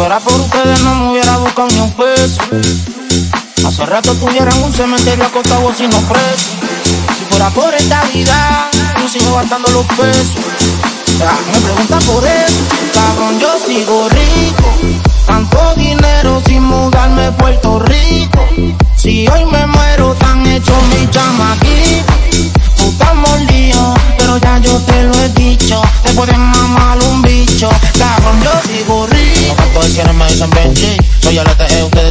fuera por ustedes no me hubiera buscado ni un peso. Hace rato tuvieran un cementerio acostado sin preso. Si fuera por esta vida, yo sigo gastando los pesos. me pregunta por eso, cabrón, yo sigo rico.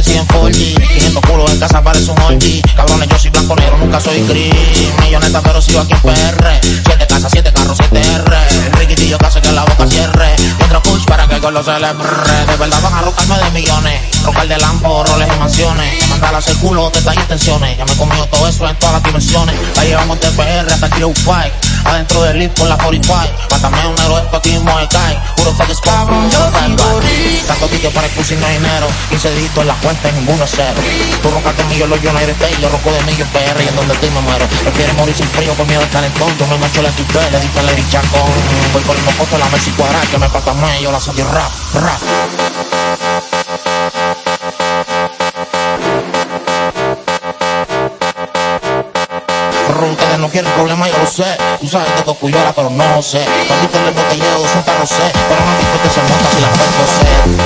LTE, ustedes siguen 4G. 500 culos en casa parece un orgy. Cabrones, yo soy blanco negro, nunca soy gris. Milloneta, pero sigo aquí en PR. Siete casas, siete carros, siete R. Riquitillo que hace que la boca cierre. Y otro push para que el gol lo celebre. De verdad van a rocarme de millones. Rocar de lampo, roles y mansiones. Mandar a hacer culo, detalles intenciones. Ya me comido todo eso en todas las dimensiones. La llevamos de PR hasta el Fight. Adentro del lift con la 45. Mátame un negro, esto aquí me cae. Puro fuck es cabrón, yo tickets para el no hay dinero. 15 dígitos en la cuenta y ninguno es cero. Tú roncaste lo yo no eres yo ronco de millo PR y en donde estoy me muero. Prefiere morir sin frío por miedo al calentón. Yo me macho la tupe, le diste la dichacón. Voy corriendo fotos la Messi cuadrada que me pasa más, yo la soy rap, rap. Ustedes no quieren problemas, yo lo sé. Tú sabes de cocuyera, pero no lo sé. Cuando te le botelleo, es un sé. Pero no que se monta si la puedo sé.